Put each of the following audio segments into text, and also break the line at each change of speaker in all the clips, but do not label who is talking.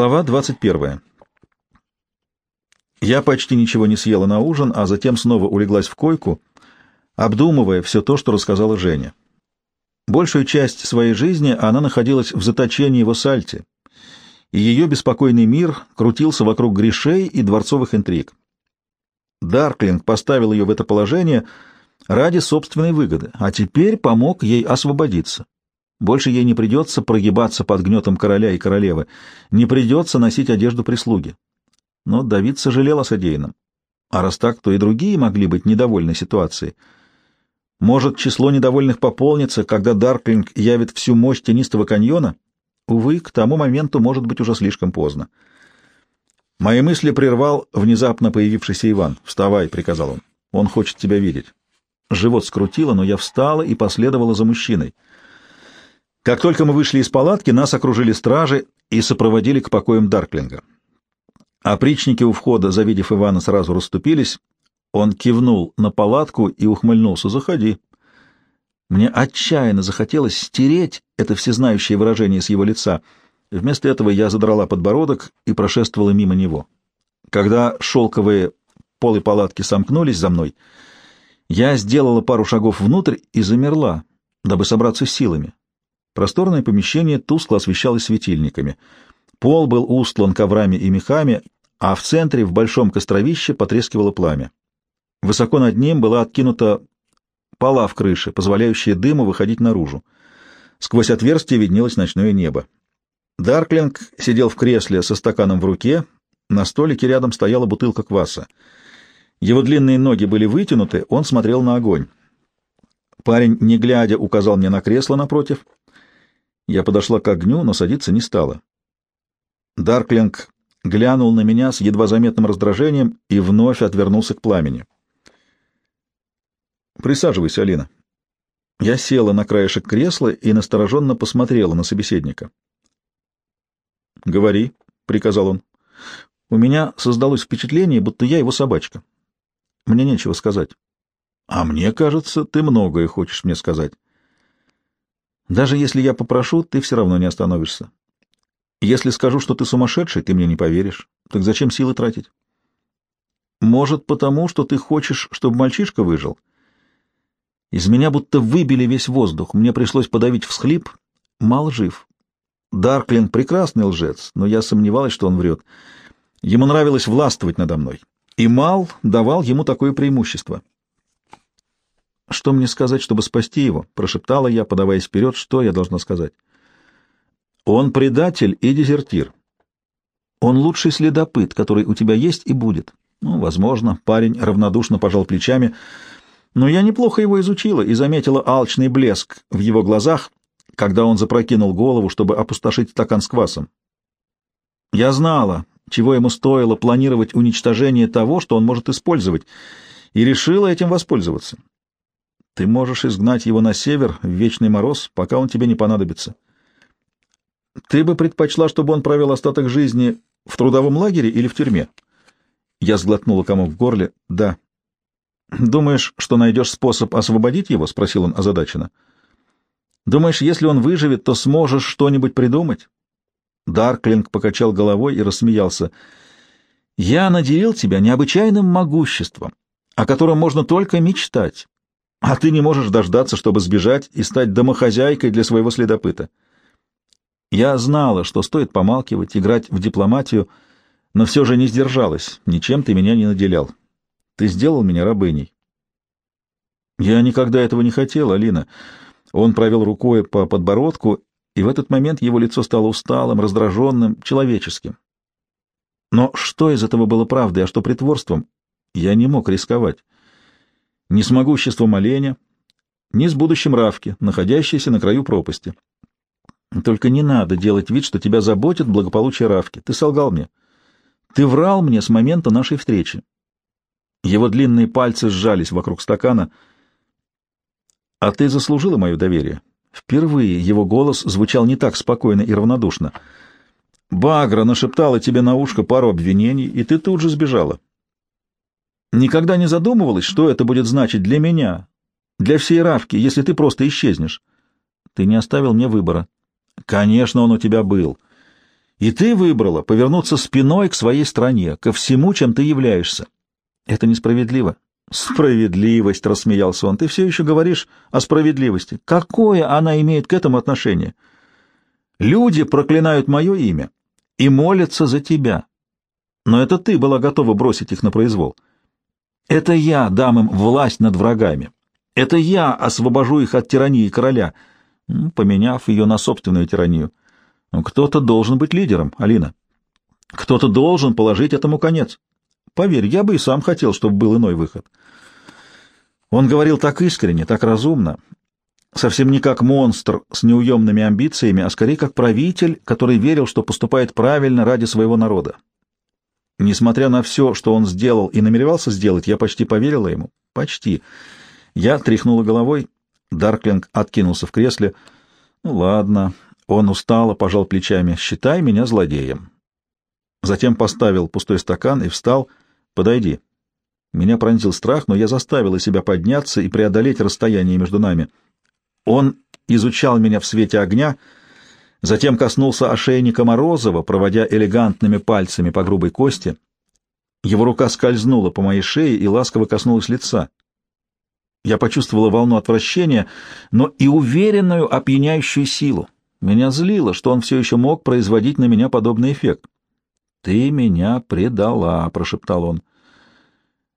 Глава 21. Я почти ничего не съела на ужин, а затем снова улеглась в койку, обдумывая все то, что рассказала Женя. Большую часть своей жизни она находилась в заточении в Осальте, и ее беспокойный мир крутился вокруг грешей и дворцовых интриг. Дарклинг поставил ее в это положение ради собственной выгоды, а теперь помог ей освободиться. Больше ей не придется прогибаться под гнетом короля и королевы, не придется носить одежду прислуги. Но Давид сожалел о содеянном. А раз так, то и другие могли быть недовольны ситуацией. Может, число недовольных пополнится, когда Дарклинг явит всю мощь тенистого каньона? Увы, к тому моменту может быть уже слишком поздно. Мои мысли прервал внезапно появившийся Иван. «Вставай», — приказал он. «Он хочет тебя видеть». Живот скрутило, но я встала и последовала за мужчиной. Как только мы вышли из палатки, нас окружили стражи и сопроводили к покоям Дарклинга. Опричники у входа, завидев Ивана, сразу расступились. Он кивнул на палатку и ухмыльнулся. «Заходи». Мне отчаянно захотелось стереть это всезнающее выражение с его лица. Вместо этого я задрала подбородок и прошествовала мимо него. Когда шелковые полы палатки сомкнулись за мной, я сделала пару шагов внутрь и замерла, дабы собраться с силами. Просторное помещение тускло освещалось светильниками. Пол был устлан коврами и мехами, а в центре, в большом костровище, потрескивало пламя. Высоко над ним была откинута пола в крыше, позволяющая дыму выходить наружу. Сквозь отверстие виднелось ночное небо. Дарклинг сидел в кресле со стаканом в руке, на столике рядом стояла бутылка кваса. Его длинные ноги были вытянуты, он смотрел на огонь. Парень, не глядя, указал мне на кресло напротив — я подошла к огню, но садиться не стала. Дарклинг глянул на меня с едва заметным раздражением и вновь отвернулся к пламени. «Присаживайся, Алина». Я села на краешек кресла и настороженно посмотрела на собеседника. «Говори», — приказал он. «У меня создалось впечатление, будто я его собачка. Мне нечего сказать». «А мне кажется, ты многое хочешь мне сказать». Даже если я попрошу, ты все равно не остановишься. Если скажу, что ты сумасшедший, ты мне не поверишь. Так зачем силы тратить? Может, потому, что ты хочешь, чтобы мальчишка выжил? Из меня будто выбили весь воздух. Мне пришлось подавить всхлип. Мал жив. Дарклин — прекрасный лжец, но я сомневалась, что он врет. Ему нравилось властвовать надо мной. И Мал давал ему такое преимущество. «Что мне сказать, чтобы спасти его?» — прошептала я, подаваясь вперед. «Что я должна сказать?» «Он предатель и дезертир. Он лучший следопыт, который у тебя есть и будет. Ну, возможно». Парень равнодушно пожал плечами. «Но я неплохо его изучила и заметила алчный блеск в его глазах, когда он запрокинул голову, чтобы опустошить стакан с квасом. Я знала, чего ему стоило планировать уничтожение того, что он может использовать, и решила этим воспользоваться. Ты можешь изгнать его на север, в вечный мороз, пока он тебе не понадобится. Ты бы предпочла, чтобы он провел остаток жизни в трудовом лагере или в тюрьме? Я сглотнула комок в горле. Да. Думаешь, что найдешь способ освободить его? Спросил он озадаченно. Думаешь, если он выживет, то сможешь что-нибудь придумать? Дарклинг покачал головой и рассмеялся. Я наделил тебя необычайным могуществом, о котором можно только мечтать. А ты не можешь дождаться, чтобы сбежать и стать домохозяйкой для своего следопыта. Я знала, что стоит помалкивать, играть в дипломатию, но все же не сдержалась. Ничем ты меня не наделял. Ты сделал меня рабыней. Я никогда этого не хотел, Алина. Он провел рукой по подбородку, и в этот момент его лицо стало усталым, раздраженным, человеческим. Но что из этого было правдой, а что притворством? Я не мог рисковать ни с могуществом оленя, ни с будущим Равки, находящейся на краю пропасти. Только не надо делать вид, что тебя заботит благополучие Равки. Ты солгал мне. Ты врал мне с момента нашей встречи. Его длинные пальцы сжались вокруг стакана. А ты заслужила мое доверие. Впервые его голос звучал не так спокойно и равнодушно. Багра нашептала тебе на ушко пару обвинений, и ты тут же сбежала. Никогда не задумывалась, что это будет значить для меня, для всей Равки, если ты просто исчезнешь. Ты не оставил мне выбора. Конечно, он у тебя был. И ты выбрала повернуться спиной к своей стране, ко всему, чем ты являешься. Это несправедливо. Справедливость, рассмеялся он. Ты все еще говоришь о справедливости. Какое она имеет к этому отношение? Люди проклинают мое имя и молятся за тебя. Но это ты была готова бросить их на произвол. Это я дам им власть над врагами. Это я освобожу их от тирании короля, поменяв ее на собственную тиранию. Кто-то должен быть лидером, Алина. Кто-то должен положить этому конец. Поверь, я бы и сам хотел, чтобы был иной выход. Он говорил так искренне, так разумно, совсем не как монстр с неуемными амбициями, а скорее как правитель, который верил, что поступает правильно ради своего народа. Несмотря на все, что он сделал и намеревался сделать, я почти поверила ему. Почти. Я тряхнула головой. Дарклинг откинулся в кресле. Ну ладно. Он устало пожал плечами. Считай меня злодеем. Затем поставил пустой стакан и встал. Подойди. Меня пронзил страх, но я заставила себя подняться и преодолеть расстояние между нами. Он изучал меня в свете огня, затем коснулся ошейника Морозова, проводя элегантными пальцами по грубой кости. Его рука скользнула по моей шее и ласково коснулась лица. Я почувствовала волну отвращения, но и уверенную опьяняющую силу. Меня злило, что он все еще мог производить на меня подобный эффект. «Ты меня предала», — прошептал он.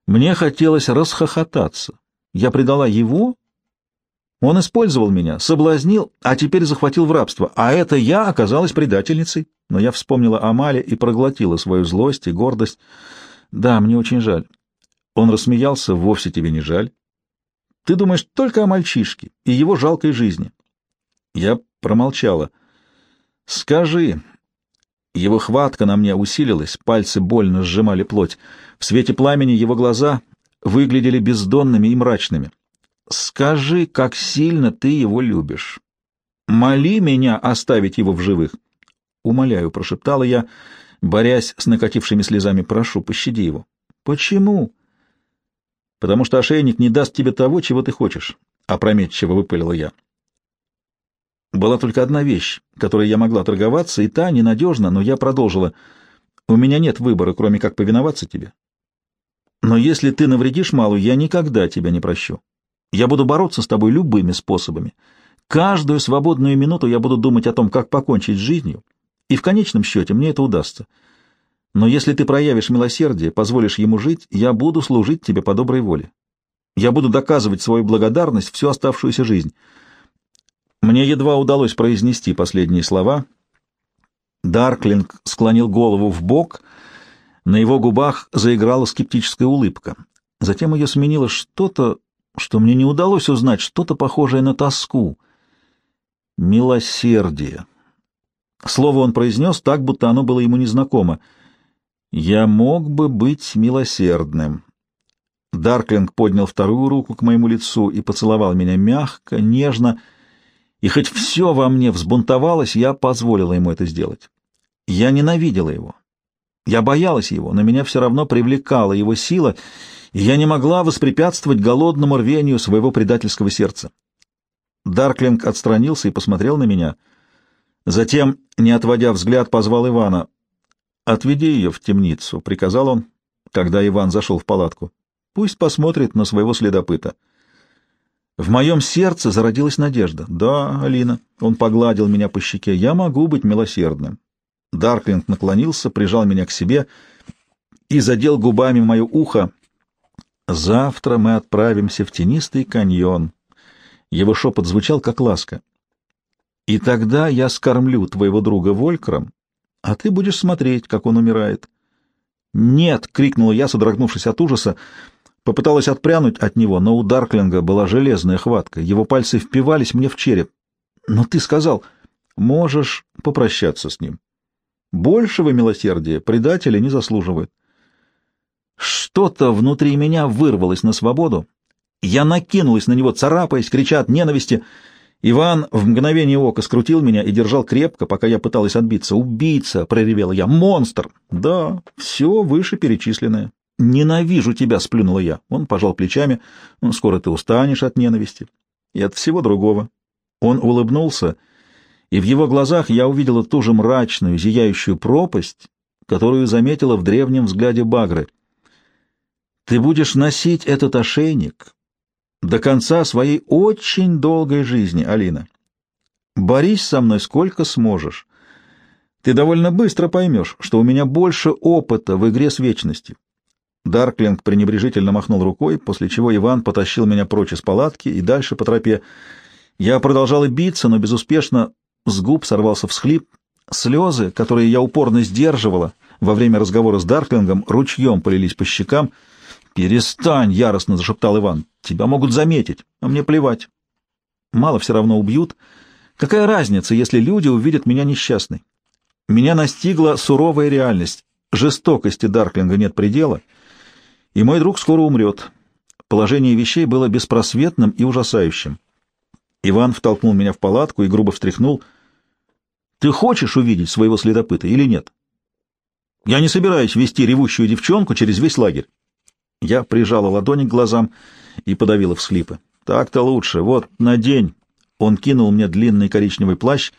Мне хотелось расхохотаться. Я предала его? Он использовал меня, соблазнил, а теперь захватил в рабство, а это я оказалась предательницей. Но я вспомнила о и проглотила свою злость и гордость. Да, мне очень жаль. Он рассмеялся, вовсе тебе не жаль. Ты думаешь только о мальчишке и его жалкой жизни. Я промолчала. Скажи, его хватка на мне усилилась, пальцы больно сжимали плоть. В свете пламени его глаза выглядели бездонными и мрачными. «Скажи, как сильно ты его любишь. Моли меня оставить его в живых». «Умоляю», — прошептала я, борясь с накатившими слезами, — «прошу, пощади его». «Почему?» «Потому что ошейник не даст тебе того, чего ты хочешь», — опрометчиво выпалила я. Была только одна вещь, которой я могла торговаться, и та ненадежна, но я продолжила. У меня нет выбора, кроме как повиноваться тебе. Но если ты навредишь Малу, я никогда тебя не прощу. Я буду бороться с тобой любыми способами. Каждую свободную минуту я буду думать о том, как покончить с жизнью, и в конечном счете мне это удастся. Но если ты проявишь милосердие, позволишь ему жить, я буду служить тебе по доброй воле. Я буду доказывать свою благодарность всю оставшуюся жизнь». Мне едва удалось произнести последние слова. Дарклинг склонил голову в бок, на его губах заиграла скептическая улыбка. Затем ее сменило что-то, что мне не удалось узнать, что-то похожее на тоску. Милосердие. Слово он произнес так, будто оно было ему незнакомо. «Я мог бы быть милосердным». Дарклинг поднял вторую руку к моему лицу и поцеловал меня мягко, нежно, и хоть все во мне взбунтовалось, я позволила ему это сделать. Я ненавидела его. Я боялась его, но меня все равно привлекала его сила, и я не могла воспрепятствовать голодному рвению своего предательского сердца. Дарклинг отстранился и посмотрел на меня. Затем, не отводя взгляд, позвал Ивана. «Отведи ее в темницу», — приказал он, когда Иван зашел в палатку. «Пусть посмотрит на своего следопыта». В моем сердце зародилась надежда. Да, Алина, он погладил меня по щеке, я могу быть милосердным. Дарклинг наклонился, прижал меня к себе и задел губами мое ухо. Завтра мы отправимся в тенистый каньон. Его шепот звучал, как ласка. И тогда я скормлю твоего друга Волькром, а ты будешь смотреть, как он умирает. «Нет!» — крикнула я, содрогнувшись от ужаса. Попыталась отпрянуть от него, но у Дарклинга была железная хватка. Его пальцы впивались мне в череп. Но ты сказал, можешь попрощаться с ним. Большего милосердия предатели не заслуживают. Что-то внутри меня вырвалось на свободу. Я накинулась на него, царапаясь, крича от ненависти. Иван в мгновение ока скрутил меня и держал крепко, пока я пыталась отбиться. «Убийца!» — проревела я. «Монстр!» «Да, все вышеперечисленное. «Ненавижу тебя!» — сплюнула я. Он пожал плечами. «Ну, «Скоро ты устанешь от ненависти и от всего другого». Он улыбнулся, и в его глазах я увидела ту же мрачную, зияющую пропасть, которую заметила в древнем взгляде Багры. «Ты будешь носить этот ошейник до конца своей очень долгой жизни, Алина. Борись со мной сколько сможешь. Ты довольно быстро поймешь, что у меня больше опыта в игре с вечностью. Дарклинг пренебрежительно махнул рукой, после чего Иван потащил меня прочь из палатки и дальше по тропе. Я продолжала биться, но безуспешно с губ сорвался всхлип. Слезы, которые я упорно сдерживала во время разговора с Дарклингом, ручьем полились по щекам. «Перестань!» — яростно зашептал Иван. «Тебя могут заметить, а мне плевать. Мало все равно убьют. Какая разница, если люди увидят меня несчастной? Меня настигла суровая реальность. Жестокости Дарклинга нет предела, и мой друг скоро умрет. Положение вещей было беспросветным и ужасающим. Иван втолкнул меня в палатку и грубо встряхнул. «Ты хочешь увидеть своего следопыта или нет?» «Я не собираюсь вести ревущую девчонку через весь лагерь». Я прижала ладони к глазам и подавила всхлипы. «Так-то лучше. Вот, надень». Он кинул мне длинный коричневый плащ.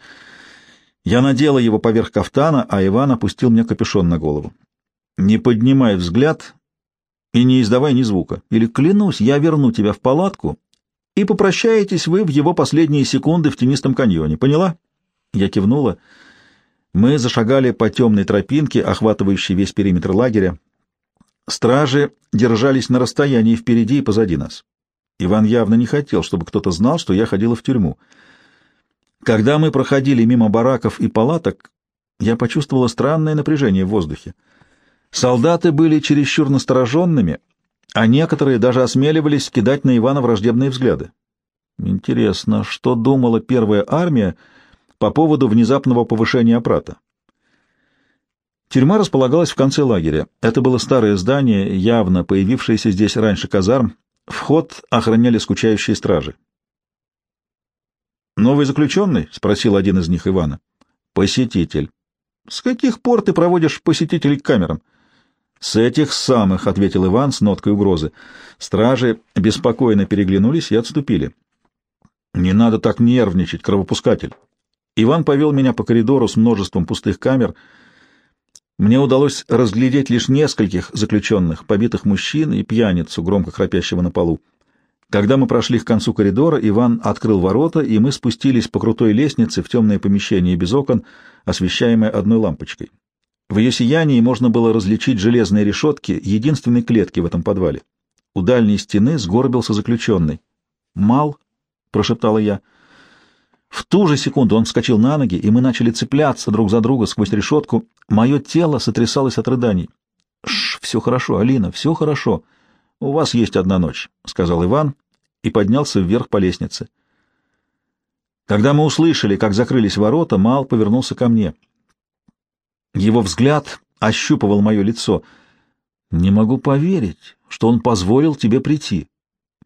Я надела его поверх кафтана, а Иван опустил мне капюшон на голову. Не поднимай взгляд и не издавай ни звука. Или, клянусь, я верну тебя в палатку, и попрощаетесь вы в его последние секунды в тенистом каньоне. Поняла? Я кивнула. Мы зашагали по темной тропинке, охватывающей весь периметр лагеря. Стражи держались на расстоянии впереди и позади нас. Иван явно не хотел, чтобы кто-то знал, что я ходила в тюрьму. Когда мы проходили мимо бараков и палаток, я почувствовала странное напряжение в воздухе. Солдаты были чересчур настороженными, а некоторые даже осмеливались кидать на Ивана враждебные взгляды. Интересно, что думала первая армия по поводу внезапного повышения опрата? Тюрьма располагалась в конце лагеря. Это было старое здание, явно появившееся здесь раньше казарм. Вход охраняли скучающие стражи. «Новый заключенный?» — спросил один из них Ивана. «Посетитель». «С каких пор ты проводишь посетителей к камерам?» «С этих самых», — ответил Иван с ноткой угрозы. Стражи беспокойно переглянулись и отступили. «Не надо так нервничать, кровопускатель». Иван повел меня по коридору с множеством пустых камер — мне удалось разглядеть лишь нескольких заключенных, побитых мужчин и пьяницу, громко храпящего на полу. Когда мы прошли к концу коридора, Иван открыл ворота, и мы спустились по крутой лестнице в темное помещение без окон, освещаемое одной лампочкой. В ее сиянии можно было различить железные решетки единственной клетки в этом подвале. У дальней стены сгорбился заключенный. «Мал?» — прошептала я. В ту же секунду он вскочил на ноги, и мы начали цепляться друг за друга сквозь решетку. Мое тело сотрясалось от рыданий. «Шш, все хорошо, Алина, все хорошо. У вас есть одна ночь», — сказал Иван и поднялся вверх по лестнице. Когда мы услышали, как закрылись ворота, Мал повернулся ко мне. Его взгляд ощупывал мое лицо. «Не могу поверить, что он позволил тебе прийти».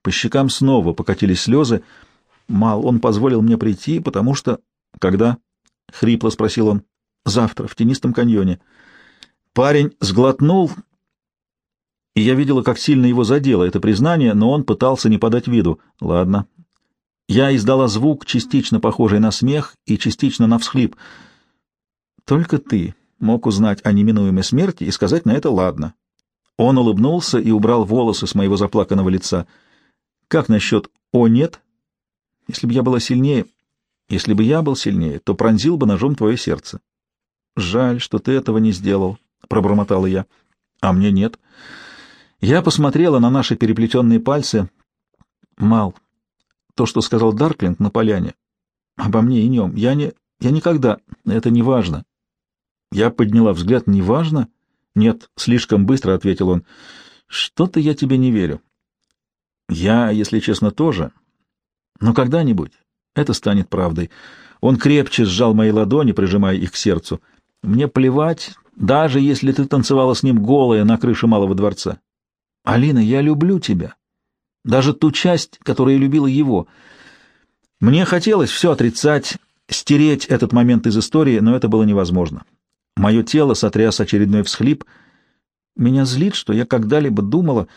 По щекам снова покатились слезы, — Мал, он позволил мне прийти, потому что... Когда? — хрипло спросил он. Завтра, в тенистом каньоне. Парень сглотнул, и я видела, как сильно его задело это признание, но он пытался не подать виду. Ладно. Я издала звук, частично похожий на смех и частично на всхлип. Только ты мог узнать о неминуемой смерти и сказать на это «ладно». Он улыбнулся и убрал волосы с моего заплаканного лица. «Как насчет «о нет»?» Если бы я была сильнее, если бы я был сильнее, то пронзил бы ножом твое сердце. Жаль, что ты этого не сделал, — пробормотала я. А мне нет. Я посмотрела на наши переплетенные пальцы. Мал, то, что сказал Дарклинг на поляне, обо мне и нем, я не... Я никогда... Это не важно. Я подняла взгляд. Не важно? Нет, слишком быстро, — ответил он. Что-то я тебе не верю. Я, если честно, тоже. Но когда-нибудь это станет правдой. Он крепче сжал мои ладони, прижимая их к сердцу. Мне плевать, даже если ты танцевала с ним голая на крыше малого дворца. Алина, я люблю тебя. Даже ту часть, которая любила его. Мне хотелось все отрицать, стереть этот момент из истории, но это было невозможно. Мое тело сотряс очередной всхлип. Меня злит, что я когда-либо думала,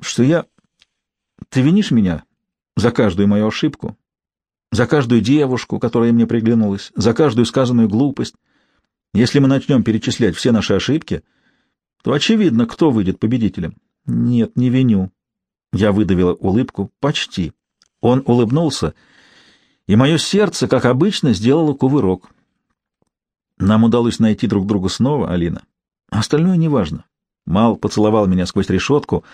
что я... Ты винишь меня за каждую мою ошибку. за каждую девушку, которая мне приглянулась, за каждую сказанную глупость. Если мы начнем перечислять все наши ошибки, то очевидно, кто выйдет победителем. Нет, не виню. Я выдавила улыбку. Почти. Он улыбнулся, и мое сердце, как обычно, сделало кувырок. Нам удалось найти друг друга снова, Алина. Остальное неважно. Мал поцеловал меня сквозь решетку.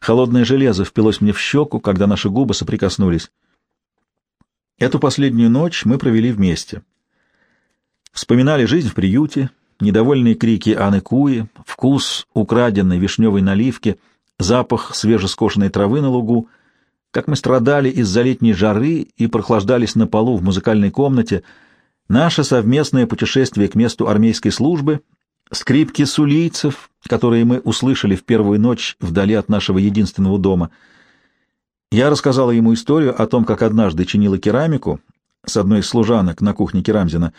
Холодное железо впилось мне в щеку, когда наши губы соприкоснулись. Эту последнюю ночь мы провели вместе. Вспоминали жизнь в приюте, недовольные крики Анны Куи, вкус украденной вишневой наливки, запах свежескошенной травы на лугу, как мы страдали из-за летней жары и прохлаждались на полу в музыкальной комнате, наше совместное путешествие к месту армейской службы, скрипки сулийцев, которые мы услышали в первую ночь вдали от нашего единственного дома. Я рассказала ему историю о том, как однажды чинила керамику с одной из служанок на кухне Керамзина,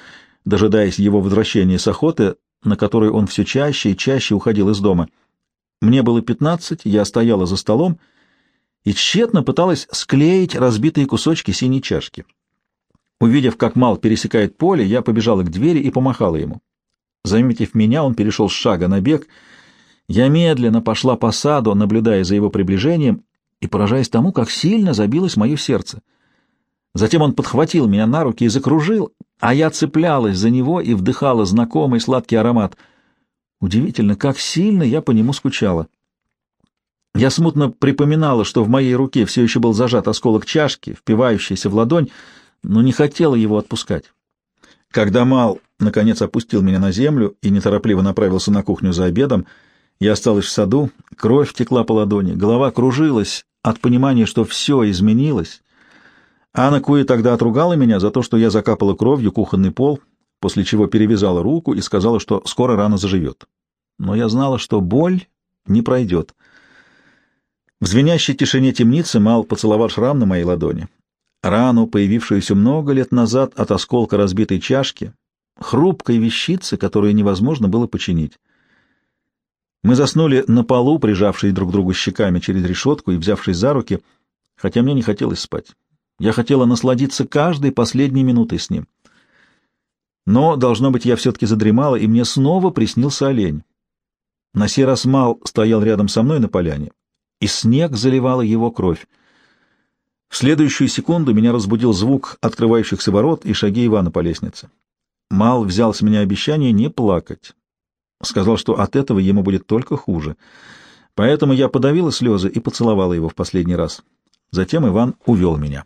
дожидаясь его возвращения с охоты, на которой он все чаще и чаще уходил из дома. Мне было пятнадцать, я стояла за столом и тщетно пыталась склеить разбитые кусочки синей чашки. Увидев, как Мал пересекает поле, я побежала к двери и помахала ему. Заметив меня, он перешел с шага на бег. Я медленно пошла по саду, наблюдая за его приближением и поражаясь тому, как сильно забилось мое сердце. Затем он подхватил меня на руки и закружил, а я цеплялась за него и вдыхала знакомый сладкий аромат. Удивительно, как сильно я по нему скучала. Я смутно припоминала, что в моей руке все еще был зажат осколок чашки, впивающийся в ладонь, но не хотела его отпускать. Когда Мал, наконец, опустил меня на землю и неторопливо направился на кухню за обедом, я осталась в саду, кровь текла по ладони, голова кружилась от понимания, что все изменилось. Анна Куи тогда отругала меня за то, что я закапала кровью кухонный пол, после чего перевязала руку и сказала, что скоро рана заживет. Но я знала, что боль не пройдет. В звенящей тишине темницы Мал поцеловал шрам на моей ладони рану, появившуюся много лет назад от осколка разбитой чашки, хрупкой вещицы, которую невозможно было починить. Мы заснули на полу, прижавшись друг к другу щеками через решетку и взявшись за руки, хотя мне не хотелось спать. Я хотела насладиться каждой последней минутой с ним. Но, должно быть, я все-таки задремала, и мне снова приснился олень. На сей раз Мал стоял рядом со мной на поляне, и снег заливала его кровь. В следующую секунду меня разбудил звук открывающихся ворот и шаги Ивана по лестнице. Мал взял с меня обещание не плакать. Сказал, что от этого ему будет только хуже. Поэтому я подавила слезы и поцеловала его в последний раз. Затем Иван увел меня.